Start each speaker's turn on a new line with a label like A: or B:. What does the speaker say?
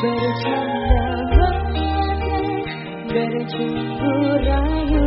A: sekali lagi.